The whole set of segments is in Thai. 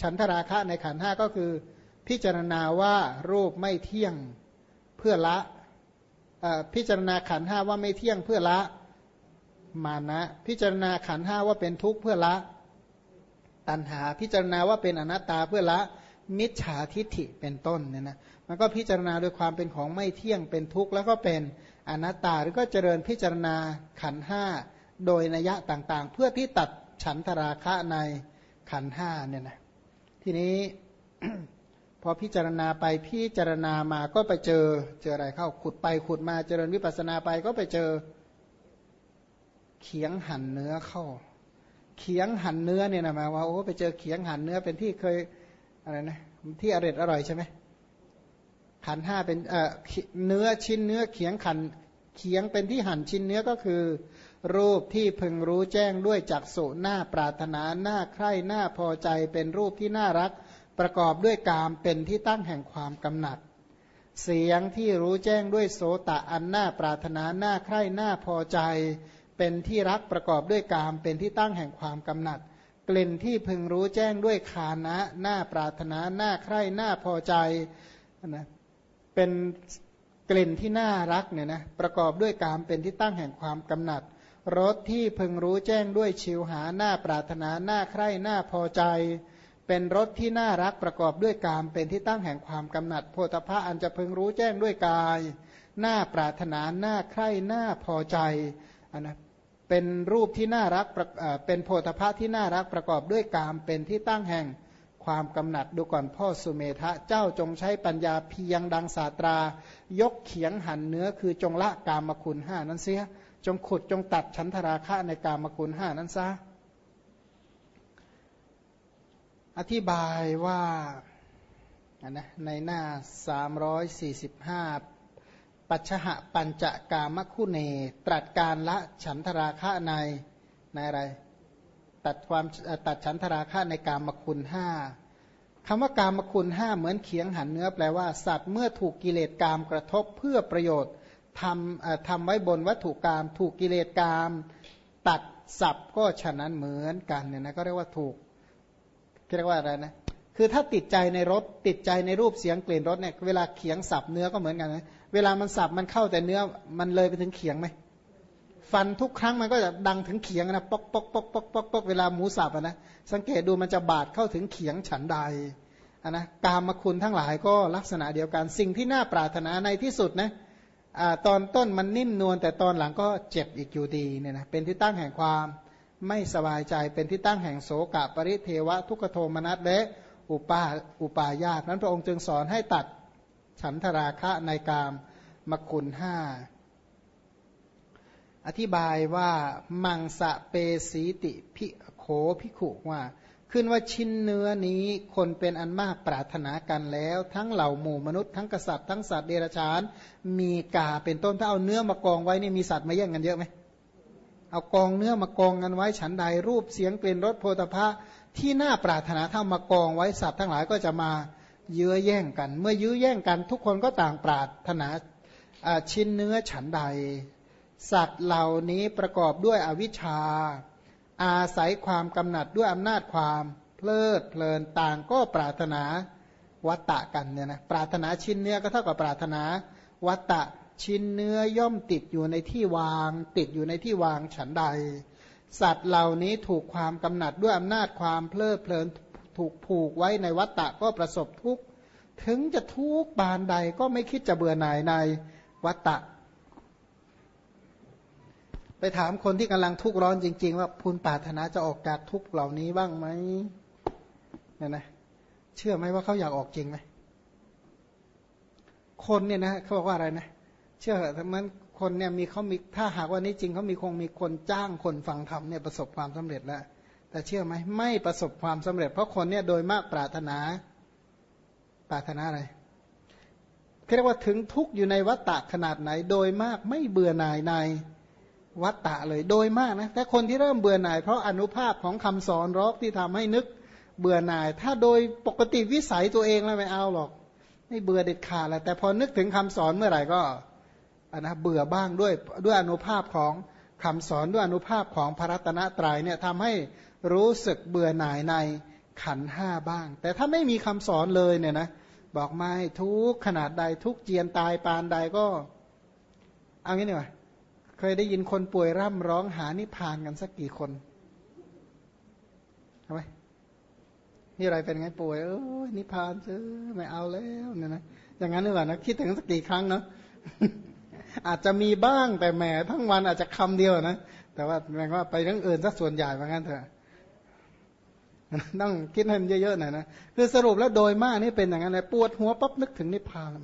ฉันทราคะในขันห้าก็คือ พิจารณาว่ารูปไม่เที่ยงเพื่อละพิจารณาขันห้าว่าไม่เที่ยงเพื่อละมานะ พิจารณาขันห้าว่าเป็นทุกข์เพื่อละ ตัณหา พิจารณาว่าเป็นอนัตตาเพื่อละ มิจฉาทิฏฐิเป็นต้นเนี่ยนะมันก็พิจารณาโดยความเป็นของไม่เที่ยงเป็นทุกข์แล้วก็เป็นอนัตตาหรือก็เจริญพิจารณาขันห้าโดยนัยะต่างๆ เพื่อที่ตัดฉันทราคะในขันห้าเนี่ยนะ ทีนี้พอพิจารณาไปพิจารณามาก็ไปเจอเจออะไรเข้าขุดไปขุดมาเจริญวิปัสนาไปก็ไปเจอ เขียงหั่นเนื้อเข้า เขียงหั่นเนื้อเนี่ยนะมาว่าโอ้ไปเจอเขียงหั่นเนื้อเป็นที่เคยอะไรนะที่อร่อยอร่อยใช่ไหมขันห้าเป็นเอ่อเนื้อชิ้นเนื้อเขียงขันเขียงเป็นที่หั่นชิ้นเนื้อก็คือ รูปที่พึงรู้แจ้งด้วยจักษุหน้าปรารถนาหน้าใคร่หน้าพอใจเป็นรูปที่น่ารัก ประกอบด้วยกามเป็นที่ตั้งแห่งความกำหนัด เสียงที่รู้แจ้งด้วยโสตะอันหน้าปรารถนาหน้าใคร่หน้าพอใจ เป็นที่รักประกอบด้วยกามเป็นที่ตั้งแห่งความกำหนัด กลิ่นที่พึงรู้แจ้งด้วยคานะหน้าปรารถนาหน้าใคร่หน้าพอใจนะเป็นกลิ่นที่น่ารักเนี่ยนะประกอบด้วยกามเป็นที่ตั้งแห่งความกำหนัด รสที่พึงรู้แจ้งด้วยชิวหาหน้าปรารถนาหน้าใคร่หน้าพอใจ เป็นรสที่น่ารักประกอบด้วยกาม เป็นที่ตั้งแห่งความกำหนัดโพธพะอันจะพึงรู้แจ้งด้วยกาย หน้าปรารถนาหน้าใคร่หน้าพอใจอันนะเป็นรูปที่น่ารักเป็นโพธพะที่น่ารักประกอบด้วยกาม เป็นที่ตั้งแห่งความกำหนัดดูก่อนพ่อสุเมธะเจ้าจงใช้ปัญญาเพียงดังศาตรา ยกเขียงหันเนื้อคือจงละกามคุณห้านั้นเสีย จงขุดจงตัดฉันทราคะในกามคุณห้านั้นซะ อธิบายว่านะในหน้า 345 ปัจฉะปัญจกามคุเน ตรัสการละฉันทราคะในในอะไร ตัดความตัดฉันทราคะในกามคุณห้าคำว่ากามคุณห้าเหมือนเขียงหันเนื้อแปลว่า สัตว์เมื่อถูกกิเลสกามกระทบเพื่อประโยชน์ ทำทำไว้บนวัตถุกามถูกกิเลสกามตัดสับก็ฉะนั้นเหมือนกันเนี่ยนะก็เรียกว่าถูกเรียกว่าอะไรนะคือถ้าติดใจในรสติดใจในรูปเสียงกลิ่นรสเนี่ยเวลาเขียงสับเนื้อก็เหมือนกันนะเวลามันสับมันเข้าแต่เนื้อมันเลยไปถึงเขียงไหมฟันทุกครั้งมันก็จะดังถึงเขียงนะปอกปอกปอกปอกปอกปอกเวลาหมูสับนะสังเกตดูมันจะบาดเข้าถึงเขียงฉันใดนนะกามคุณทั้งหลายก็ลักษณะเดียวกัน สิ่งที่น่าปรารถนาในที่สุดนะ ตอนต้นมันนิ่มนวลแต่ตอนหลังก็เจ็บอีกอยู่ดีเนี่ยนะเป็นที่ตั้งแห่งความไม่สบายใจเป็นที่ตั้งแห่งโศกะปริเทวะ ทุกขโทมนัสและอุปาอุปายาตนั้นพระองค์จึงสอนให้ตัดฉันทราคะในกามมคุณห้าอธิบายว่ามังสะเปสีติพิโขพิขุว่า ขึ้นว่าชิ้นเนื้อนี้คนเป็นอันมากปรารถนากันแล้ว ทั้งเหล่าหมู่มนุษย์ทั้งกษัตริย์ทั้งสัตว์เดรัจฉาน มีกาเป็นต้นถ้าเอาเนื้อมากองไว้นี่มีสัตว์มาแย่งกันเยอะไหมเอากองเนื้อมากองกันไว้ฉันใดรูปเสียงเปลี่ยนรสโพธพะที่น่าปรารถนาถ้ามากองไว้สัตว์ทั้งหลายก็จะมาเยื้อแย่งกัน เมื่อยื้อแย่งกัน ทุกคนก็ต่างปรารถนาชิ้นเนื้อฉันใด สัตว์เหล่านี้ประกอบด้วยอวิชชา อาศัยความกำหนัดด้วยอำนาจความเพลิดเพลินต่างก็ปรารถนาวัตตะกันเนี่ยนะปรารถนาชิ้นเนื้อก็เท่ากับปรารถนาวัตตะชิ้นเนื้อย่อมติดอยู่ในที่วาง ติดอยู่ในที่วางฉันใด สัตว์เหล่านี้ถูกความกำหนัดด้วยอำนาจความเพลิดเพลินถูกผูกไว้ในวัตตะก็ประสบทุกข์ถึงจะทุกข์บานใดก็ไม่คิดจะเบื่อหน่ายในวัตตะ ไปถามคนที่กำลังทุกข์ร้อนจริง ๆ ว่าพูนปรารถนาจะออกจากทุกข์เหล่านี้บ้างไหมเนี่ยนะเชื่อไหมว่าเขาอยากออกจริงไหมคนเนี่ยนะเขาบอกว่าอะไรนะเชื่อทั้งนั้นคนเนี่ยมีเขามีถ้าหากว่านี้จริงเขามีคงมีคนจ้างคนฟังธรรมเนี่ยประสบความสำเร็จแล้วแต่เชื่อไหมไม่ประสบความสำเร็จ เพราะคนเนี่ยโดยมากปรารถนาปรารถนาอะไรเรียกว่าถึงทุกข์อยู่ในวัฏฏะขนาดไหน โดยมากไม่เบื่อหน่ายใน วัตตะเลยโดยมากนะแต่คนที่เริ่มเบื่อหน่ายเพราะอนุภาพของคำสอนรอกที่ทำให้นึกเบื่อหน่าย ถ้าโดยปกติวิสัยตัวเองแล้วไม่เอาหรอกไม่เบื่อเด็ดขาดแหละแต่พอนึกถึงคำสอนเมื่อไหร่ก็อันนะเบื่อบ้างด้วยด้วยอนุภาพของคำสอนด้วยอนุภาพของพระรัตนตรัยเนี่ยทำให้รู้สึกเบื่อหน่ายในขันห้าบ้าง แต่ถ้าไม่มีคำสอนเลยเนี่ยนะบอกไม่ทุกขนาดใดทุกเจียนตายปานใดก็เอางี้นี่วะ เคยได้ยินคนป่วยร่ำร้องหานิพพานกันสักกี่คนทำไมนี่อะไรเป็นไงป่วยเออนิพพานซื้อไม่เอาแล้วเนี่ยนะอย่างนั้นหรือเปล่านะคิดถึงสักกี่ครั้งเนาะอาจจะมีบ้างแต่แหมทั้งวันอาจจะคำเดียวนะแต่ว่าแปลว่าไปเรื่องอื่นซะส่วนใหญ่เหมือนกันเถอะต้องคิดให้มันเยอะๆหน่อยนะคือสรุปแล้วโดยมากนี่เป็นอย่างนั้นเลยปวดหัวปั๊บนึกถึงนิพพาน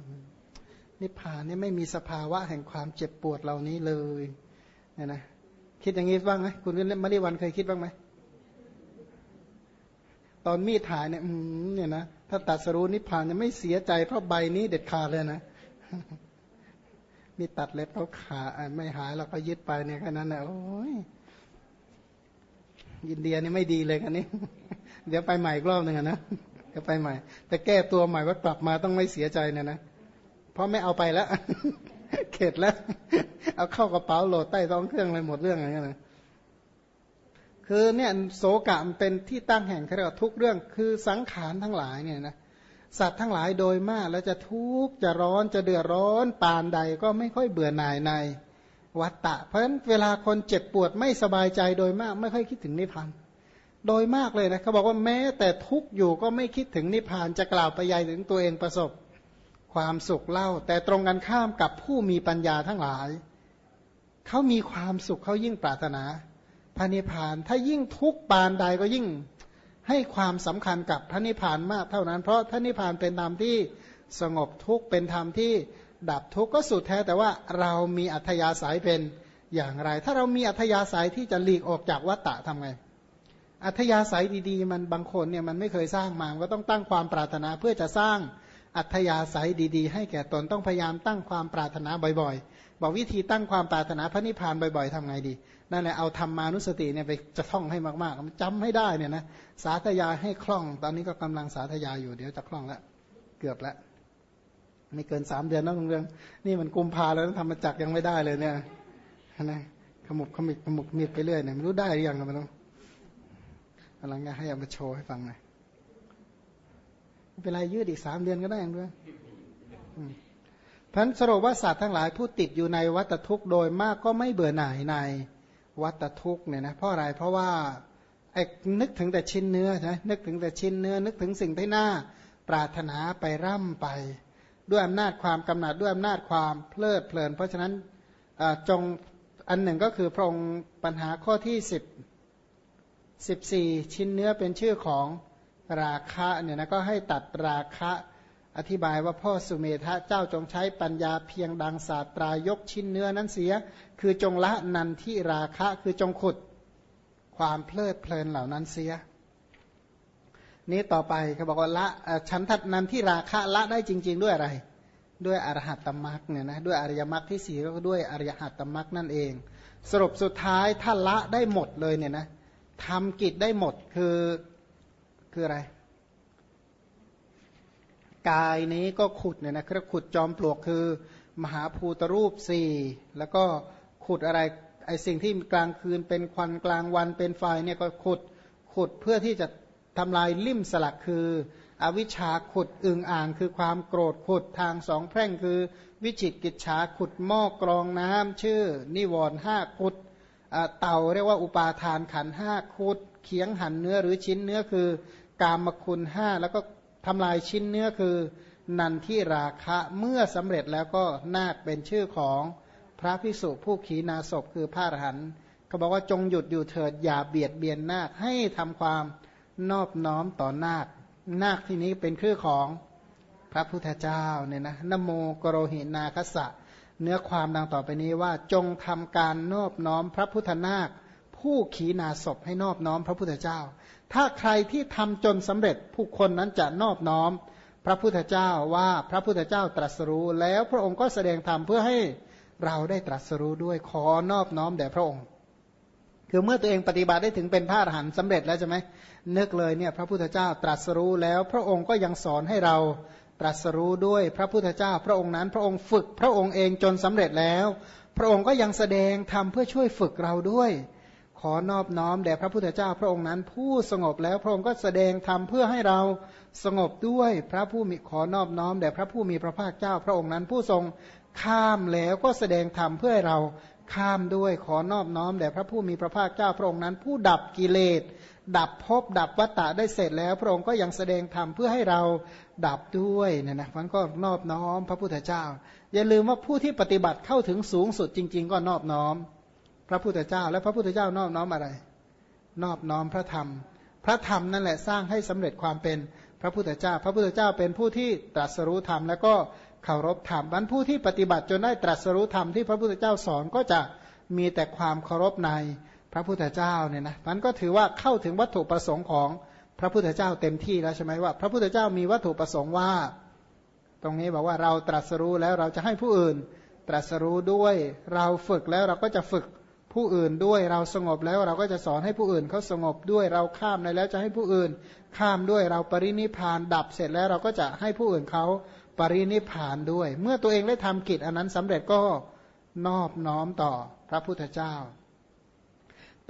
นิพพานนี่ไม่มีสภาวะแห่งความเจ็บปวดเหล่านี้เลยเนี่ยนะคิดอย่างนี้บ้างไหมคุณมาริวันเคยคิดบ้างไหมตอนมีดถ่ายเนี่ยเนี่ยนะถ้าตัดสรู้นิพพานจะไม่เสียใจเพราะใบนี้เด็ดขาดเลยนะมีตัดเล็บเขาขาไม่หายเราก็ยึดไปเนี่ยแค่นั้นแหละโอ้ยอินเดียนี่ไม่ดีเลยกันนี้ เดี๋ยวไปใหม่อีกรอบหนึ่งนะเดี๋ยวไปใหม่ แต่แก้ตัวใหม่ว่ากลับมาต้องไม่เสียใจเนี่ยนะ เพราะไม่เอาไปแล้วเข็ดแล้ว เอาเข้ากระเป๋าโหลดใต้ท้องเครื่องเลยหมดเรื่องอะไรเงี้ยนะคือเนี่ยโสกะมันเป็นที่ตั้งแห่งเรียกว่าทุกเรื่อง คือสังขารทั้งหลายเนี่ยนะสัตว์ทั้งหลายโดยมากแล้วจะทุกข์จะร้อนจะเดือดร้อนปานใดก็ไม่ค่อยเบื่อหน่ายในวัตตะ เพราะฉะนั้นเวลาคนเจ็บปวดไม่สบายใจโดยมากไม่ค่อยคิดถึงนิพพานโดยมากเลยนะเขาบอกว่าแม้แต่ทุกข์อยู่ก็ไม่คิดถึงนิพพานจะกล่าวไปยายถึงตัวเองประสบ ความสุขเล่า แต่ตรงกันข้ามกับผู้มีปัญญาทั้งหลาย เขามีความสุขเขายิ่งปรารถนาพระนิพพาน ถ้ายิ่งทุกปานใดก็ยิ่งให้ความสำคัญกับพระนิพพานมากเท่านั้น เพราะพระนิพพานเป็นธรรมที่สงบทุกเป็นธรรมที่ดับทุกข์ก็สุดแท้แต่ว่าเรามีอัธยาศัยเป็นอย่างไร ถ้าเรามีอัธยาศัยที่จะหลีกออกจากวัฏฏะทำไง อัธยาศัยดีๆ มันบางคนเนี่ยมันไม่เคยสร้างมาก็ต้องตั้งความปรารถนาเพื่อจะสร้าง อัธยาศัยดีๆ ให้แก่ตนต้องพยายามตั้งความปรารถนาบ่อยๆ บอกวิธีตั้งความปรารถนาพระนิพพานบ่อยๆทำไงดี นั่นแหละเอาธรรมานุสติเนี่ยไปจะท่องให้มากๆจำให้ได้เนี่ยนะสาธยายให้คล่อง ตอนนี้ก็กำลังสาธยายอยู่เดี๋ยวจะคล่องแล้วเกือบแล้วไม่เกินสามเดือนนะเรื่องนี่มันกุมภาแล้วทำมาจักยังไม่ได้เลยเนี่ยนะขมุบขมิบขมุบมิดไปเรื่อยเนี่ยไม่รู้ได้หรือยังนะมันต้องกำลังจะให้เอามาโชว์ให้ฟังหน่อย เป็นไรยืดอีกสามเดือนก็ได้ยังด้วยพันสรุปว่าสัตว์ทั้งหลายผู้ติดอยู่ในวัฏทุกข์โดยมากก็ไม่เบื่อหน่ายในวัฏทุกข์เนี่ยนะเพราะอะไรเพราะว่าไอ้นึกถึงแต่ชิ้นเนื้อใช่นึกถึงแต่ชิ้นเนื้อ นึกถึงสิ่งที่น่าปรารถนาไปร่ำไป ด้วยอำนาจความกำหนัดด้วยอำนาจความเพลิดเพลิน เพราะฉะนั้นจงอันหนึ่งก็คือพระองค์ปัญหาข้อที่สิบสิบสี่ชิ้นเนื้อเป็นชื่อของ ราคะเนี่ยนะก็ให้ตัดราคะอธิบายว่าพ่อสุเมธะเจ้าจงใช้ปัญญาเพียงดังศาสตรายกชิ้นเนื้อนั้นเสีย คือจงละนันที่ราคะคือจงขุดความเพลิดเพลินเหล่านั้นเสีย นี้ต่อไปเขาบอกว่าละฉันทัดนันที่ราคะละได้จริง ๆ ด้วยอะไร ด้วยอรหัตตมรักเนี่ยนะด้วยอริยมรรคที่สี่ก็ด้วยอริยหัตตมรักนั่นเอง สรุปสุดท้ายถ้าละได้หมดเลยเนี่ยนะทำกิจได้หมดคือ คืออะไร กายนี้ก็ขุดเนี่ยนะคือขุดจอมปลวกคือ มหาภูตรูปสี่แล้วก็ขุดอะไรไอสิ่งที่กลางคืนเป็นควันกลางวันเป็นไฟเนี่ยก็ขุดขุดเพื่อที่จะทำลายลิ่มสลักคือ อวิชชาขุดอึงอ่างคือความโกรธขุดทางสองแพร่งคือ วิจิตกิจฉาขุดหม้อกรองน้ำชื่อ นิวรณ์ห้าขุดเต่าเรียกว่าอุปาทานขันห้าขุดเคียงหันเนื้อหรือชิ้นเนื้อคือ กามคุณห้าแล้วก็ทำลายชิ้นเนื้อคือ นันที่ราคะเมื่อสำเร็จแล้วก็นาคเป็นชื่อของพระพิสุผู้ขีนาศพคือพระอรหันต์เขาบอกว่าจงหยุดอยู่เถิดอย่าเบียดเบียนนาคให้ทำความนอบน้อมต่อนาค นาคที่นี้เป็นชื่อของพระพุทธเจ้าเนี่ยนะนโมกโรหินาคสะ เนื้อความดังต่อไปนี้ว่าจงทำการนอบน้อมพระพุทธนาค ผู้ขีนาศพให้นอบน้อมพระพุทธเจ้า ถ้าใครที่ทำจนสำเร็จผู้คนนั้นจะนอบน้อม พระพุทธเจ้าว่าพระพุทธเจ้าตรัสรู้ แล้วพระองค์ก็แสดงธรรมเพื่อให้เราได้ตรัสรู้ด้วยขอนอบน้อมแด่พระองค์ คือเมื่อตัวเองปฏิบัติได้ถึงเป็นพระอรหันต์สำเร็จแล้วใช่ไหมนึกเลยเนี่ยพระพุทธเจ้าตรัสรู้แล้วพระองค์ก็ยังสอนให้เราตรัสรู้ด้วยพระพุทธเจ้า พระองค์นั้นพระองค์ฝึกพระองค์เองจนสำเร็จแล้ว พระองค์ก็ยังแสดงธรรมเพื่อช่วยฝึกเราด้วย ขอนอบน้อมแด่พระพุทธเจ้าพระองค์นั้น ผู้สงบแล้วพระองค์ก็แสดงธรรมเพื่อให้เราสงบด้วยพระผู้มีขอนอบน้อมแด่พระผู้มีพระภาคเจ้าพระองค์นั้น ผู้ทรงข้ามแล้วก็แสดงธรรมเพื่อให้เราข้ามด้วยขอนอบน้อมแด่พระผู้มีพระภาคเจ้าพระองค์นั้น ผู้ดับกิเลส ดับภพดับวัตตะได้เสร็จแล้ว พระองค์ก็ยังแสดงธรรมเพื่อให้เราดับด้วยเนี่ยนะมันก็นอบน้อมพระพุทธเจ้า อย่าลืมว่าผู้ที่ปฏิบัติเข้าถึงสูงสุดจริง ๆ ก็นอบน้อม พระพุทธเจ้า และพระพุทธเจ้านอบน้อมอะไร นอบน้อมพระธรรม พระธรรมนั่นแหละสร้างให้สำเร็จความเป็นพระพุทธเจ้า พระพุทธเจ้าเป็นผู้ที่ตรัสรู้ธรรม แล้วก็เคารพธรรมบันผู้ที่ปฏิบัติจนได้ตรัสรู้ธรรมที่พระพุทธเจ้าสอนก็จะมีแต่ความเคารพในพระพุทธเจ้าเนี่ยนะมันก็ถือว่าเข้าถึงวัตถุประสงค์ของพระพุทธเจ้าเต็มที่แล้วใช่ไหมว่า พระพุทธเจ้ามีวัตถุประสงค์ว่า ตรงนี้บอกว่าเราตรัสรู้แล้วเราจะให้ผู้อื่นตรัสรู้ด้วย เราฝึกแล้วเราก็จะฝึก ผู้อื่นด้วยเราสงบแล้วเราก็จะสอนให้ผู้อื่นเขาสงบด้วยเราข้ามในแล้วจะให้ผู้อื่น ข้ามด้วยเราปรินิพานดับเสร็จแล้วเราก็จะให้ผู้อื่นเขาปรินิพานด้วย เมื่อตัวเองได้ทำกิจอันนั้นสำเร็จก็นอบน้อมต่อพระพุทธเจ้า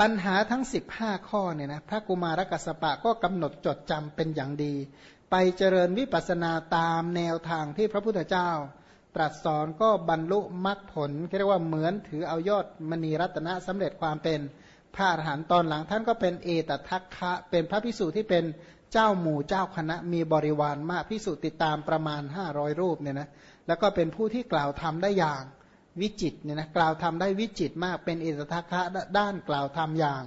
ปัญหาทั้ง 15 ข้อเนี่ยนะพระกุมารกัสปะก็กำหนดจดจำเป็นอย่างดี ไปเจริญวิปัสสนาตามแนวทางที่พระพุทธเจ้า ตรัสสอนก็บรรลุมรรคผลเรียกว่าเหมือนถือเอายอดมณีรัตนะสำเร็จความเป็นพระอรหันต์ตอนหลังท่านก็เป็นเอตทัคคะเป็นพระพิสุที่เป็นเจ้าหมู่เจ้าคณะมีบริวารมากพิสุติดตามประมาณ 500 รูปเนี่ยนะแล้วก็เป็นผู้ที่กล่าวทำได้อย่างวิจิตเนี่ยนะกล่าวทำได้วิจิตมากเป็นเอตทัคคะด้านกล่าวทำอย่าง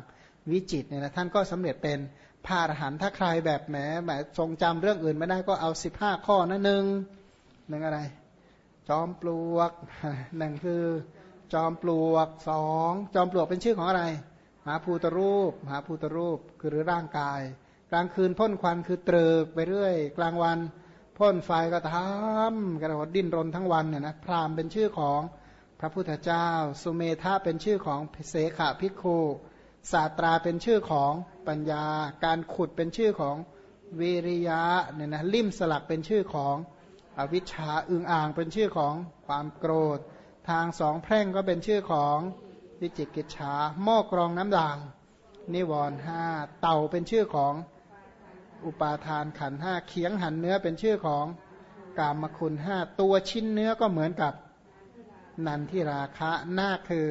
วิจิตเนี่ยนะท่านก็สำเร็จเป็นพระอรหันต์ถ้าใครแบบแหมแหมทรงจำเรื่องอื่นไม่ได้ก็เอา 15 ข้อนั่นหนึ่งหนึ่งอะไร จอมปลวกหนึ่งคือจอมปลวกสองจอมปลวกเป็นชื่อของอะไร หาภูตรูป หาภูตรูปคือหรือร่างกาย กลางคืนพ่นควันคือเตริกไปเรื่อย กลางวันพ่นไฟก็ทำกระหดดิ้นรนทั้งวันเนี่ยนะพรามเป็นชื่อของพระพุทธเจ้า สุเมธาเป็นชื่อของเสขภิกขุศาสตราเป็นชื่อของปัญญา การขุดเป็นชื่อของวิริยะเนี่ยนะลิ่มสลักเป็นชื่อของ อวิชชาอึงอ่างเป็นชื่อของความโกรธ ทางสองแพร่งก็เป็นชื่อของวิจิกิจฉาหม้อกรองน้ำด่าง นิวรห้าเต่าเป็นชื่อของอุปาทานขันห้าเคียงหันเนื้อเป็นชื่อของกามคุณห้าตัวชิ้นเนื้อก็เหมือนกับนันทิราคะหน้าคือ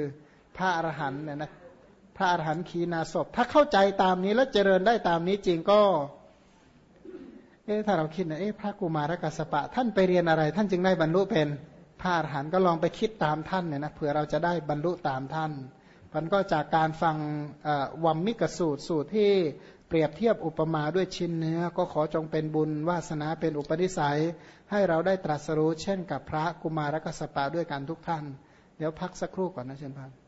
พระอรหันต์เนี่ยนะพระอรหันต์ขีนาศพ ถ้าเข้าใจตามนี้แล้วเจริญได้ตามนี้จริงก็ เอ๊ะถ้าเราคิดนะเอ๊ะพระกุมารกัสปะ ท่านไปเรียนอะไร ท่านจึงได้บรรลุเป็นพระอรหันต์ก็ลองไปคิดตามท่านเนี่ยนะเผื่อเราจะได้บรรลุตามท่านมันก็จากการฟังวัมมิกสูตรสูตรที่เปรียบเทียบอุปมาด้วยชิ้นเนื้อ ก็ขอจงเป็นบุญวาสนาเป็นอุปนิสัย ให้เราได้ตรัสรู้เช่นกับพระกุมารกัสปะด้วยกันทุกท่าน เดี๋ยวพักสักครู่ก่อนนะเชิญพัน